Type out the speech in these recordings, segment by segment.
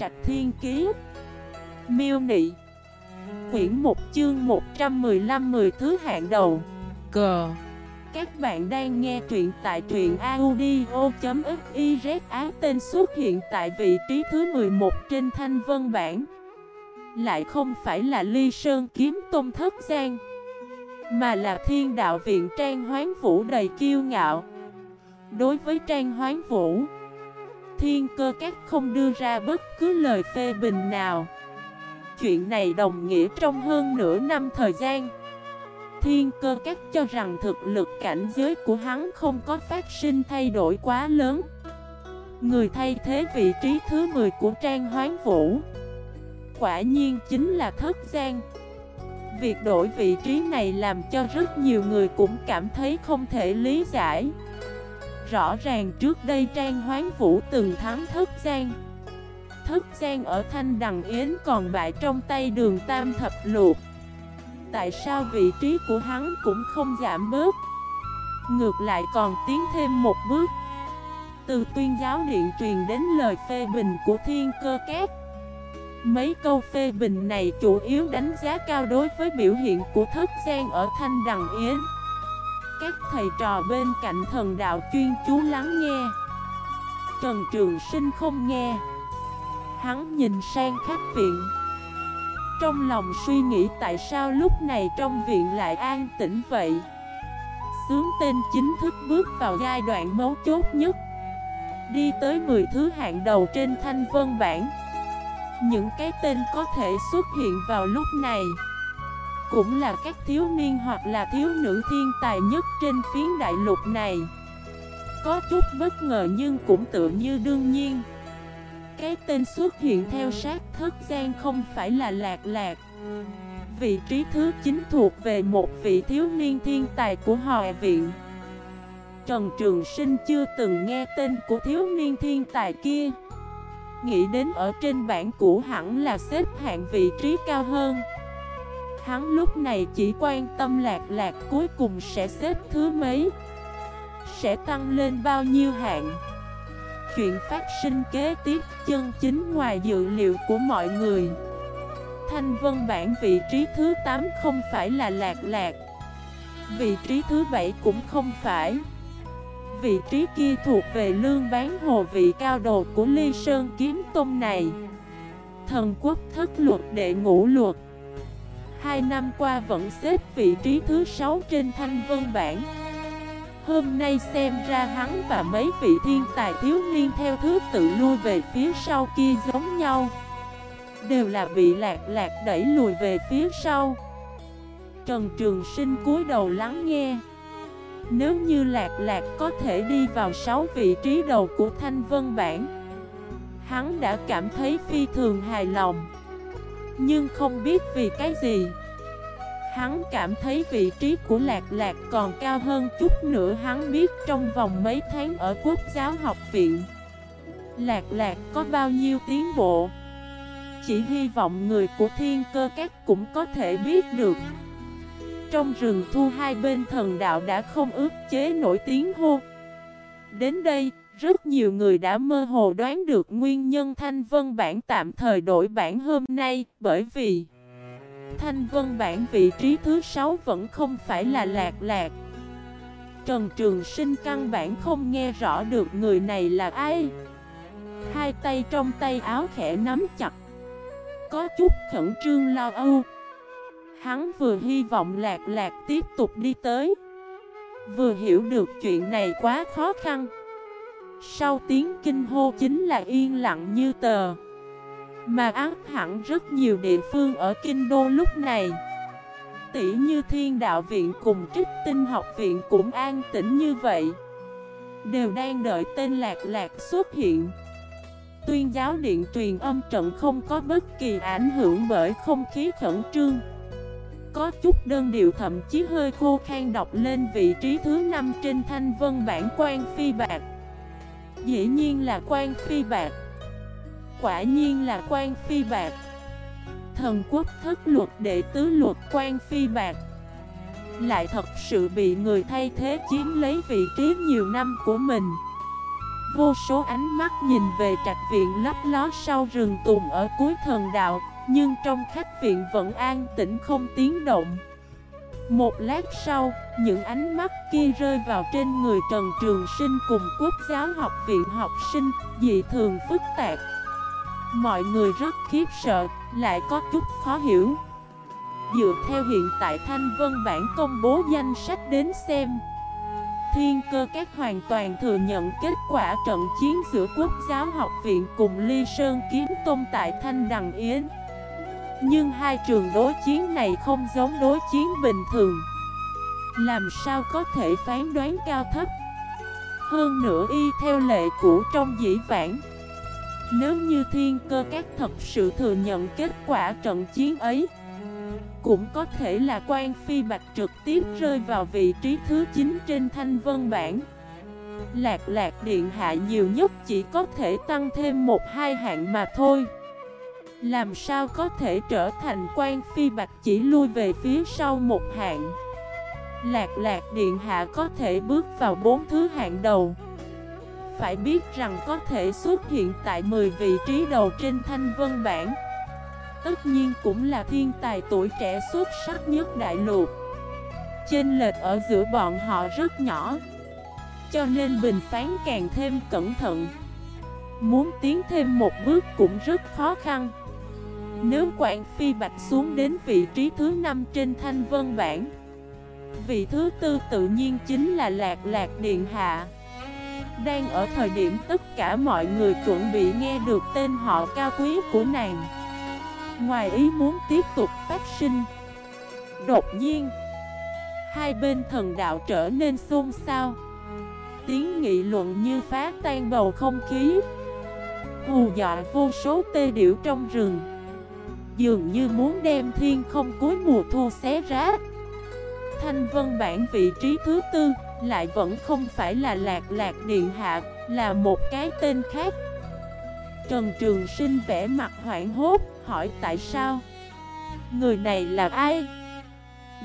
Trạch Thiên Kiế Miêu Nị. Quyển 1 chương 115 10 thứ hạng đầu. Cờ Các bạn đang nghe truyện tại truyện audio.xyz Áo tên xuất hiện tại vị trí thứ 11 trên thanh vân bản Lại không phải là ly sơn kiếm tôn thất giang, Mà là thiên đạo viện trang hoán vũ đầy kiêu ngạo. Đối với trang hoán vũ Thiên cơ các không đưa ra bất cứ lời phê bình nào. Chuyện này đồng nghĩa trong hơn nửa năm thời gian. Thiên cơ các cho rằng thực lực cảnh giới của hắn không có phát sinh thay đổi quá lớn. Người thay thế vị trí thứ 10 của Trang Hoán Vũ, Quả nhiên chính là Thất Giang. Việc đổi vị trí này làm cho rất nhiều người cũng cảm thấy không thể lý giải. Rõ ràng trước đây Trang Hoán Vũ từng thắng Thất Giang. Thất Giang ở Thanh Đằng Yến còn bại trong tay đường Tam Thập Luộc Tại sao vị trí của hắn cũng không giảm bớt? Ngược lại còn tiến thêm một bước. Từ tuyên giáo điện truyền đến lời phê bình của thiên cơ két Mấy câu phê bình này chủ yếu đánh giá cao đối với biểu hiện của Thất Giang ở Thanh Đằng Yến các thầy trò bên cạnh thần đạo chuyên chú lắng nghe. Trần Trường Sinh không nghe. Hắn nhìn sang khách viện. Trong lòng suy nghĩ tại sao lúc này trong viện lại an tĩnh vậy? Sướng tên chính thức bước vào giai đoạn mấu chốt nhất. Đi tới 10 thứ hạng đầu trên thanh vân bản Những cái tên có thể xuất hiện vào lúc này cũng là các thiếu niên hoặc là thiếu nữ thiên tài nhất trên phiến đại lục này. Có chút bất ngờ nhưng cũng tự như đương nhiên. Cái tên xuất hiện theo sát thất gian không phải là lạc lạc. Vị trí thứ 9 thuộc về một vị thiếu niên thiên tài của hòa viện. Trần Trường Sinh chưa từng nghe tên của thiếu niên thiên tài kia. Nghĩ đến ở trên bảng cũ hẳn là xếp hạng vị trí cao hơn. Hắn lúc này chỉ quan tâm lạc lạc cuối cùng sẽ xếp thứ mấy? Sẽ tăng lên bao nhiêu hạng? Chuyện phát sinh kế tiếp chân chính ngoài dự liệu của mọi người. Thanh vân bản vị trí thứ 8 không phải là lạc lạc. Vị trí thứ 7 cũng không phải. Vị trí kia thuộc về lương bán hồ vị cao đồ của Ly Sơn Kiếm Tôn này. Thần quốc thất luật đệ ngũ luật. Hai năm qua vẫn xếp vị trí thứ 6 trên thanh vân bản Hôm nay xem ra hắn và mấy vị thiên tài thiếu niên theo thứ tự lui về phía sau kia giống nhau. Đều là bị lạc lạc đẩy lùi về phía sau. Trần Trường Sinh cúi đầu lắng nghe. Nếu như lạc lạc có thể đi vào 6 vị trí đầu của thanh vân bản Hắn đã cảm thấy phi thường hài lòng nhưng không biết vì cái gì. Hắn cảm thấy vị trí của Lạc Lạc còn cao hơn chút nữa, Hắn biết trong vòng mấy tháng ở quốc giáo học viện, Lạc Lạc có bao nhiêu tiến bộ. Chỉ hy vọng người của thiên cơ các cũng có thể biết được. Trong rừng thu hai bên thần đạo đã không ước chế nổi tiếng hô Đến đây, rất nhiều người đã mơ hồ đoán được nguyên nhân Thanh Vân bản tạm thời đổi bản hôm nay bởi vì Thanh Vân bản vị trí thứ 6 vẫn không phải là lạc lạc. Trần Trường Sinh căn bản không nghe rõ được người này là ai. Hai tay trong tay áo khẽ nắm chặt. Có chút khẩn trương lo âu. Hắn vừa hy vọng lạc lạc tiếp tục đi tới. Vừa hiểu được chuyện này quá khó khăn. Sau tiếng kinh hô chính là yên lặng như tờ. Mà ác hẳn rất nhiều địa phương ở Kinh Đô lúc này. Tỷ như Thiên Đạo Viện cùng Trích Tinh Học Viện cũng an tĩnh như vậy. Đều đang đợi tên Lạc Lạc xuất hiện. Tuyên giáo điện truyền âm trận không có bất kỳ ảnh hưởng bởi không khí khẩn trương. Có chút đơn điệu, thậm chí hơi khô khan đọc lên vị trí thứ 5 trên thanh vân bản quan phi bạc. Dĩ nhiên là quan phi bạc. Quả nhiên là quan phi bạc. Thần quốc thất luật, đệ tứ luật quan phi bạc. Lại thật sự bị người thay thế chiếm lấy vị trí nhiều năm của mình. Vô số ánh mắt nhìn về trạch viện lấp ló sau rừng tùng ở cuối thần đạo. Nhưng trong khách viện vẫn an tĩnh không tiếng động. Một lát sau, những ánh mắt kia rơi vào trên người Trần Trường Sinh cùng quốc giáo học viện học sinh Dị thường phức tạp. Mọi người rất khiếp sợ, lại có chút khó hiểu. Dựa theo hiện tại Thanh Vân Bản công bố danh sách đến xem Thiên cơ các hoàn toàn thừa nhận kết quả trận chiến giữa Quốc giáo học viện cùng Ly Sơn Kiếm Tôn tại Thanh Đằng Yến. Nhưng hai trường đối chiến này không giống đối chiến bình thường. Làm sao có thể phán đoán cao thấp? Hơn nữa y theo lệ cũ trong dĩ vãng. Nếu như thiên cơ các thật sự thừa nhận kết quả trận chiến ấy, cũng có thể là quan phi bạch trực tiếp rơi vào vị trí thứ 9 trên thanh vân bản Lạc lạc điện hạ nhiều nhất chỉ có thể tăng thêm một hai hạng mà thôi. Làm sao có thể trở thành quan phi bạch chỉ lui về phía sau một hạng? Lạc lạc điện hạ có thể bước vào bốn thứ hạng đầu. Phải biết rằng có thể xuất hiện tại 10 vị trí đầu trên thanh vân bản tất nhiên cũng là thiên tài tuổi trẻ xuất sắc nhất đại lục. Chênh lệch ở giữa bọn họ rất nhỏ, Cho nên bình phán càng thêm cẩn thận. Muốn tiến thêm một bước cũng rất khó khăn. Nếu Quảng Phi Bạch xuống đến vị trí thứ 5 trên thanh vân bản Vị thứ tư tự nhiên chính là Lạc Lạc Điện Hạ. Đang ở thời điểm tất cả mọi người chuẩn bị nghe được tên họ cao quý của nàng. Ngoài ý muốn tiếp tục phát sinh. Đột nhiên, Hai bên thần đạo trở nên xôn xao. Tiếng nghị luận như phá tan bầu không khí. Hù dọa vô số tê điểu trong rừng. Dường như muốn đem thiên không cuối mùa thu xé rách. Thanh vân bản vị trí thứ tư, Lại vẫn không phải là lạc lạc điện hạ, Là một cái tên khác. Trần Trường Sinh vẽ mặt hoảng hốt, hỏi tại sao? Người này là ai?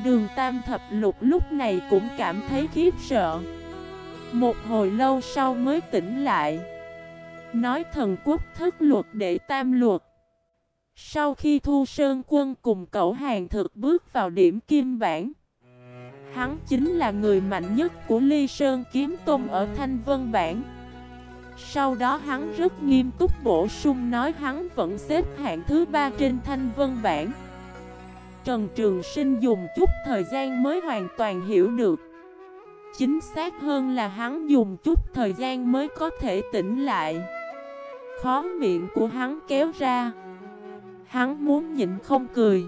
Đường Tam Thập Lục lúc này cũng cảm thấy khiếp sợ. Một hồi lâu sau mới tỉnh lại. Nói thần quốc thất luật để tam luật. Sau khi Thu Sơn Quân cùng cậu hàng thực bước vào điểm kim bản Hắn chính là người mạnh nhất của Ly Sơn Kiếm Tôn ở Thanh Vân Bản sau đó hắn rất nghiêm túc bổ sung nói hắn vẫn xếp hạng thứ ba trên thanh vân bản Trần Trường Sinh dùng chút thời gian mới hoàn toàn hiểu được. Chính xác hơn là hắn dùng chút thời gian mới có thể tỉnh lại. Khó miệng của hắn kéo ra. Hắn muốn nhịn không cười.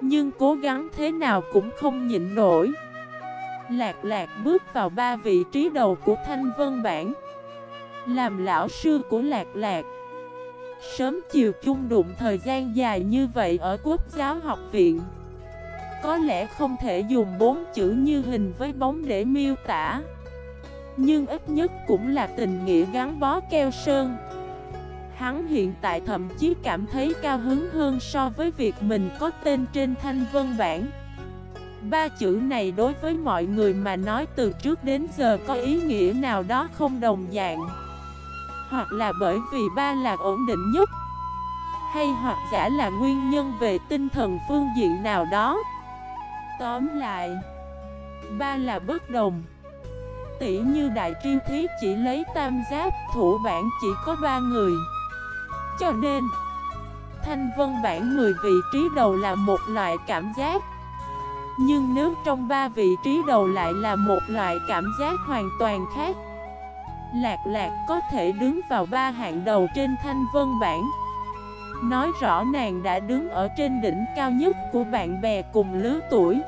Nhưng cố gắng thế nào cũng không nhịn nổi. Lạc lạc bước vào ba vị trí đầu của thanh vân bản làm lão sư của Lạc Lạc. Sớm chiều chung đụng thời gian dài như vậy ở quốc giáo học viện. Có lẽ không thể dùng bốn chữ như hình với bóng để miêu tả. Nhưng ít nhất cũng là tình nghĩa gắn bó keo sơn. Hắn hiện tại thậm chí cảm thấy cao hứng hơn so với việc mình có tên trên thanh vân bản Ba chữ này đối với mọi người mà nói từ trước đến giờ có ý nghĩa nào đó không đồng dạng. Hoặc là bởi vì ba là ổn định nhất, Hay hoặc giả là nguyên nhân về tinh thần phương diện nào đó. Tóm lại, Ba là bất đồng. Tỷ như đại triêu thí chỉ lấy tam giáp Thủ bản chỉ có ba người. Cho nên. Thanh vân bản 10 vị trí đầu là một loại cảm giác. Nhưng nếu trong ba vị trí đầu lại là một loại cảm giác hoàn toàn khác, Lạc lạc có thể đứng vào ba hạng đầu trên thanh vân bản Nói rõ nàng đã đứng ở trên đỉnh cao nhất của bạn bè cùng lứa tuổi.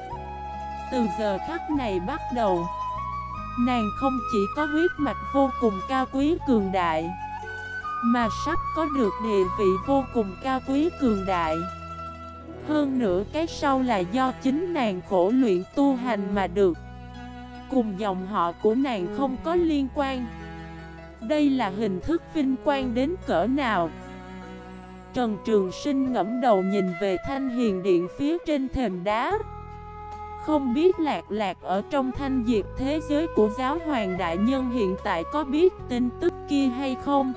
Từ giờ khắc này bắt đầu, Nàng không chỉ có huyết mạch vô cùng cao quý cường đại mà sắp có được địa vị vô cùng cao quý cường đại. Hơn nữa cái sau là do chính nàng khổ luyện tu hành mà được. Cùng dòng họ của nàng không có liên quan. Đây là hình thức vinh quang đến cỡ nào? Trần Trường Sinh ngẫm đầu nhìn về thanh hiền điện phía trên thềm đá. Không biết lạc lạc ở trong thanh diệt thế giới của giáo hoàng đại nhân hiện tại có biết tin tức kia hay không?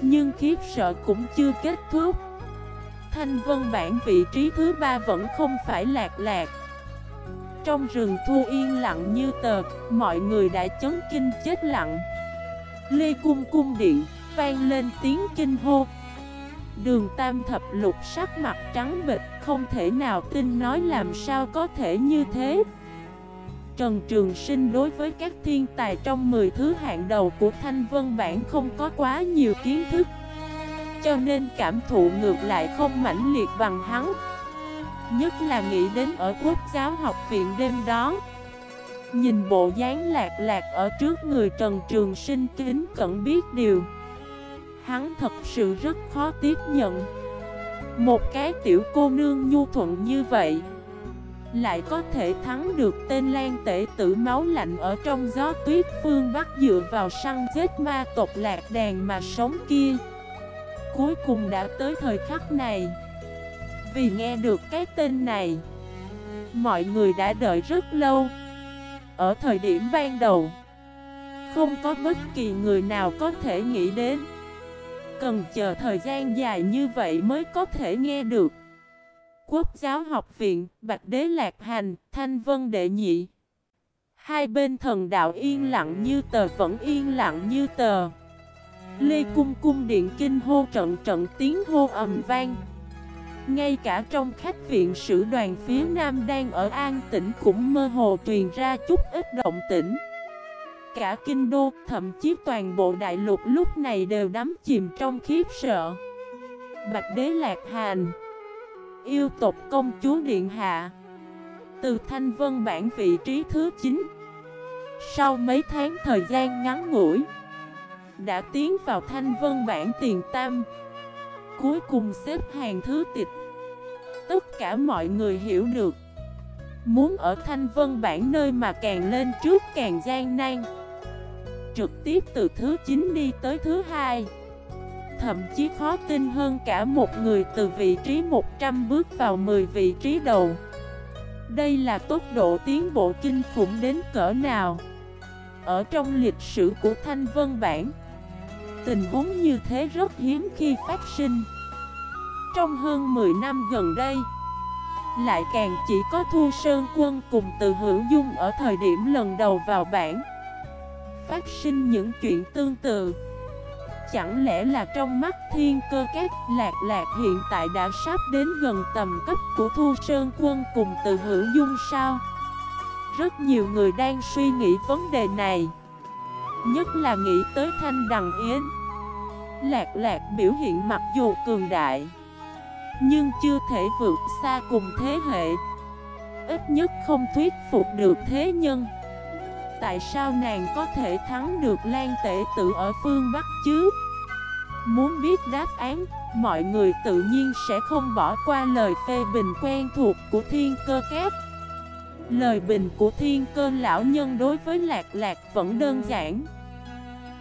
Nhưng khiếp sợ cũng chưa kết thúc. Thanh vân bản vị trí thứ ba vẫn không phải lạc lạc. Trong rừng thu yên lặng như tờ, Mọi người đã chấn kinh chết lặng. Lê cung cung điện Vang lên tiếng kinh hô. Đường tam thập lục sắc mặt trắng bịch Không thể nào tin nói làm sao có thể như thế. Trần Trường Sinh đối với các thiên tài trong 10 thứ hạng đầu của Thanh Vân Bản không có quá nhiều kiến thức, Cho nên cảm thụ ngược lại không mãnh liệt bằng hắn, Nhất là nghĩ đến ở quốc giáo học viện đêm đó. Nhìn bộ dáng lạc lạc ở trước người Trần Trường Sinh kính cẩn biết điều, Hắn thật sự rất khó tiếp nhận. Một cái tiểu cô nương nhu thuận như vậy lại có thể thắng được tên Lan Tể tử máu lạnh ở trong gió tuyết phương Bắc dựa vào săn giết ma tộc lạc đàn mà sống kia. Cuối cùng đã tới thời khắc này. Vì nghe được cái tên này, Mọi người đã đợi rất lâu. Ở thời điểm ban đầu, Không có bất kỳ người nào có thể nghĩ đến. Cần chờ thời gian dài như vậy mới có thể nghe được. Quốc giáo học viện, Bạch Đế Lạc Hành, Thanh Vân Đệ Nhị. Hai bên thần đạo yên lặng như tờ vẫn yên lặng như tờ. Lê Cung Cung Điện Kinh hô trận trận tiếng hô ầm vang. Ngay cả trong khách viện sử đoàn phía Nam đang ở An Tĩnh cũng mơ hồ truyền ra chút ít động tĩnh. Cả kinh đô, thậm chí toàn bộ đại lục lúc này đều đắm chìm trong khiếp sợ. Bạch Đế Lạc Hành Yêu tộc công chúa Điện Hạ. Từ Thanh Vân bản vị trí thứ 9 Sau mấy tháng thời gian ngắn ngủi, Đã tiến vào Thanh Vân bản tiền tam. Cuối cùng xếp hàng thứ tịch. Tất cả mọi người hiểu được, Muốn ở Thanh Vân bản nơi mà càng lên trước càng gian nan. Trực tiếp từ thứ 9 đi tới thứ 2 Thậm chí khó tin hơn cả một người từ vị trí 100 bước vào 10 vị trí đầu. Đây là tốc độ tiến bộ kinh khủng đến cỡ nào? Ở trong lịch sử của Thanh Vân Bản Tình huống như thế rất hiếm khi phát sinh. Trong hơn 10 năm gần đây, Lại càng chỉ có Thu Sơn Quân cùng từ hữu dung ở thời điểm lần đầu vào bản Phát sinh những chuyện tương tự. Chẳng lẽ là trong mắt thiên cơ các lạc lạc hiện tại đã sắp đến gần tầm cấp của Thu Sơn Quân cùng từ hữu dung sao? Rất nhiều người đang suy nghĩ vấn đề này. Nhất là nghĩ tới Thanh Đằng Yến. Lạc lạc biểu hiện mặc dù cường đại, Nhưng chưa thể vượt xa cùng thế hệ. Ít nhất không thuyết phục được thế nhân. Tại sao nàng có thể thắng được Lan Tể Tử ở phương Bắc chứ? Muốn biết đáp án, mọi người tự nhiên sẽ không bỏ qua lời phê bình quen thuộc của thiên cơ kép. Lời bình của thiên cơ lão nhân đối với lạc lạc vẫn đơn giản.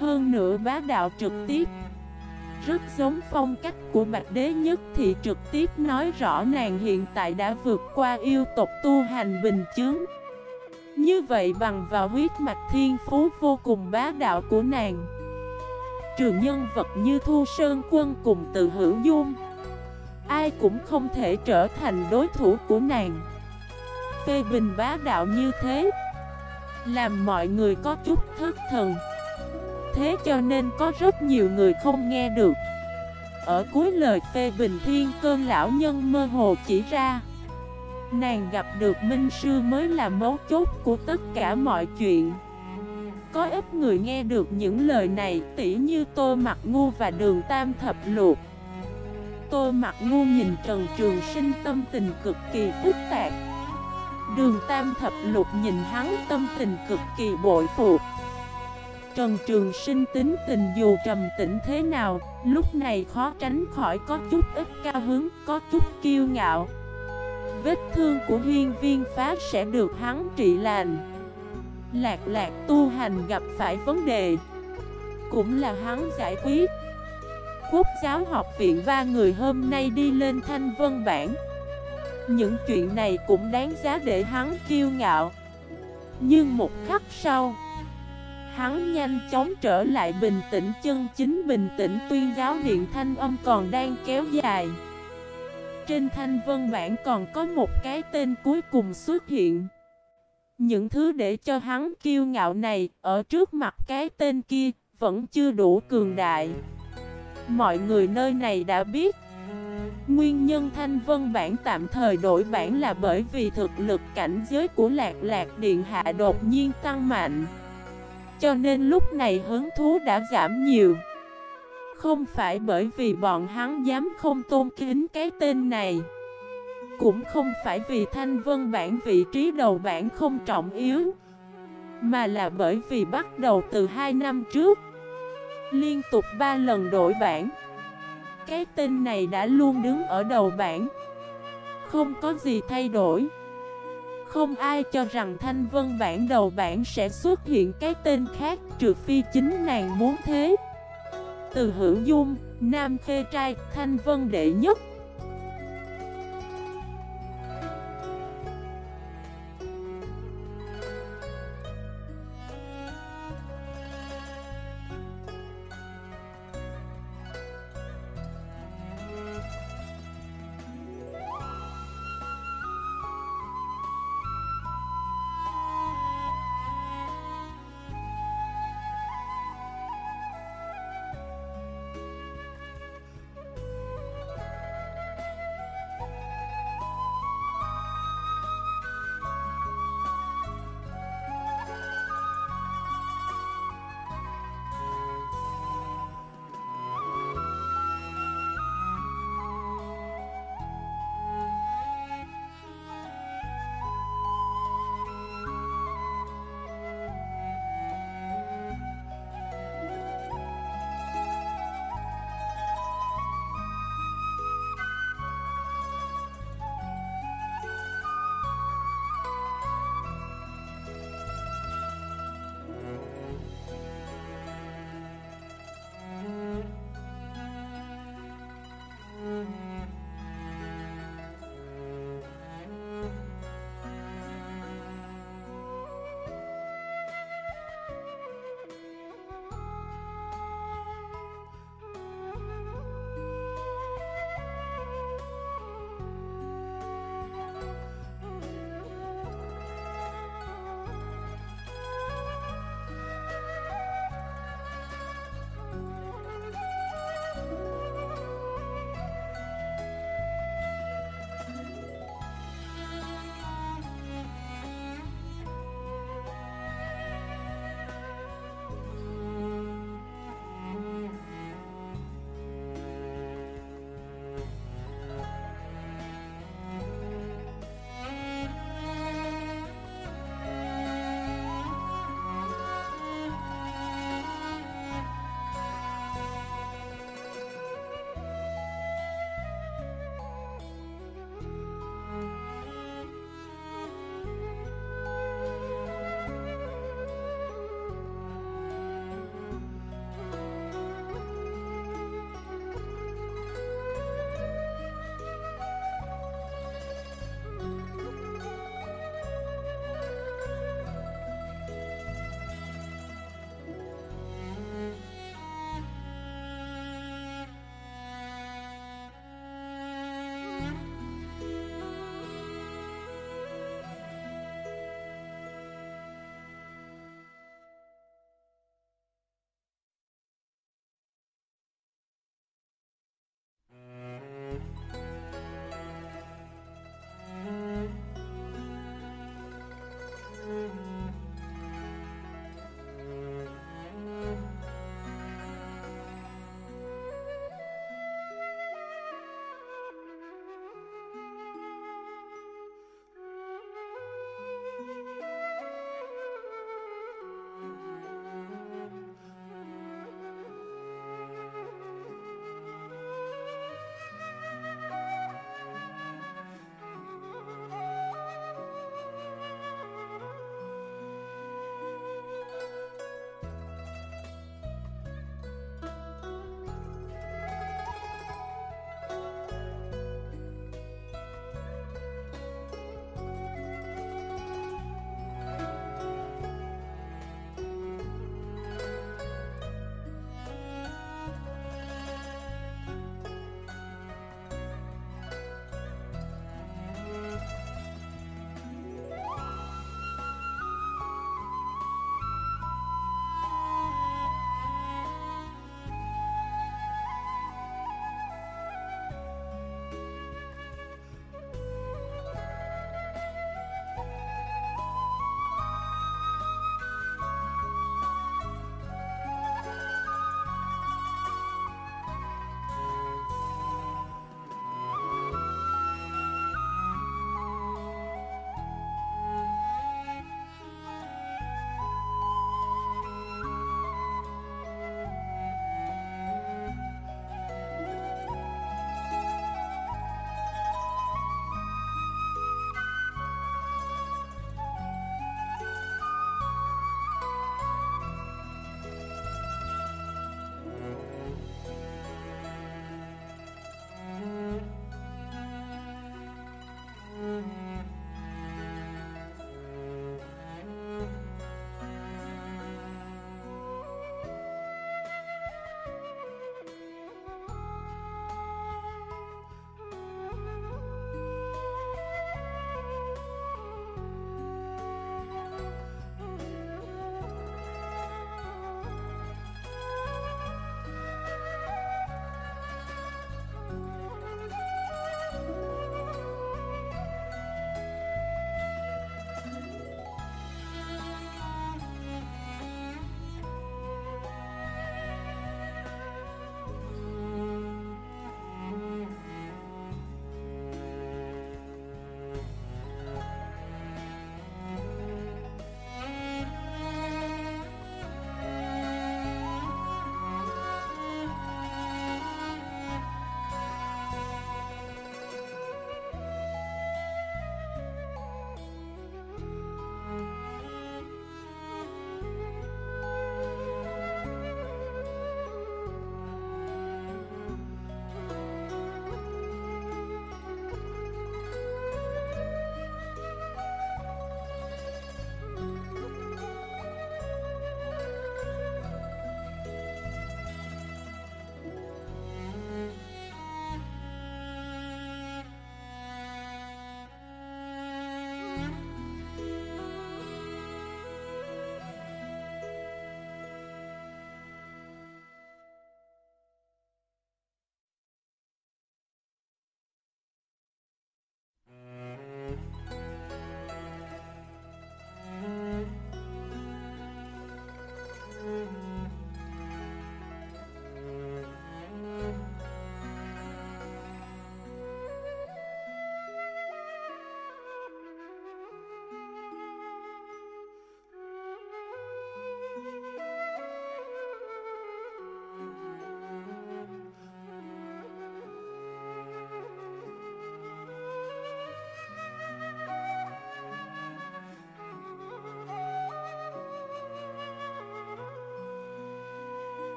Hơn nữa bá đạo trực tiếp. Rất giống phong cách của Bạch Đế Nhất thì trực tiếp nói rõ nàng hiện tại đã vượt qua yêu tộc tu hành bình chứng. Như vậy bằng vào huyết mạch thiên phú vô cùng bá đạo của nàng. Trừ nhân vật như Thu Sơn Quân cùng từ hữu dung, Ai cũng không thể trở thành đối thủ của nàng. Phê bình bá đạo như thế, Làm mọi người có chút thất thần. Thế cho nên có rất nhiều người không nghe được. Ở cuối lời phê bình thiên cơn lão nhân mơ hồ chỉ ra Nàng gặp được Minh Sư mới là mấu chốt của tất cả mọi chuyện. Có ít người nghe được những lời này tỉ như Tô Mặt Ngu và Đường Tam Thập Luộc. Tô Mặt Ngu nhìn Trần Trường Sinh tâm tình cực kỳ phức tạp. Đường Tam Thập Lục nhìn hắn tâm tình cực kỳ bội phục. Trần Trường Sinh tính tình dù trầm tĩnh thế nào Lúc này khó tránh khỏi có chút ít cao hứng, có chút kiêu ngạo. Vết thương của hiên viên phá sẽ được hắn trị lành. Lạc lạc tu hành gặp phải vấn đề. Cũng là hắn giải quyết. Quốc giáo học viện ba người hôm nay đi lên thanh vân bản Những chuyện này cũng đáng giá để hắn kiêu ngạo. Nhưng một khắc sau, Hắn nhanh chóng trở lại bình tĩnh, chân chính bình tĩnh. Tuyên giáo điện thanh âm còn đang kéo dài. Trên thanh vân bản còn có một cái tên cuối cùng xuất hiện. Những thứ để cho hắn kiêu ngạo này, ở trước mặt cái tên kia, vẫn chưa đủ cường đại. Mọi người nơi này đã biết. Nguyên nhân Thanh Vân bản tạm thời đổi bản là bởi vì thực lực cảnh giới của Lạc Lạc Điện Hạ đột nhiên tăng mạnh. Cho nên lúc này hứng thú đã giảm nhiều. Không phải bởi vì bọn hắn dám không tôn kính cái tên này. Cũng không phải vì Thanh Vân bản vị trí đầu bản không trọng yếu Mà là bởi vì bắt đầu từ 2 năm trước. Liên tục 3 lần đổi bản cái tên này đã luôn đứng ở đầu bản, Không có gì thay đổi. Không ai cho rằng Thanh Vân bản đầu bản sẽ xuất hiện cái tên khác Trừ phi chính nàng muốn thế. Từ hữu dung, nam khê trai, Thanh Vân đệ nhất.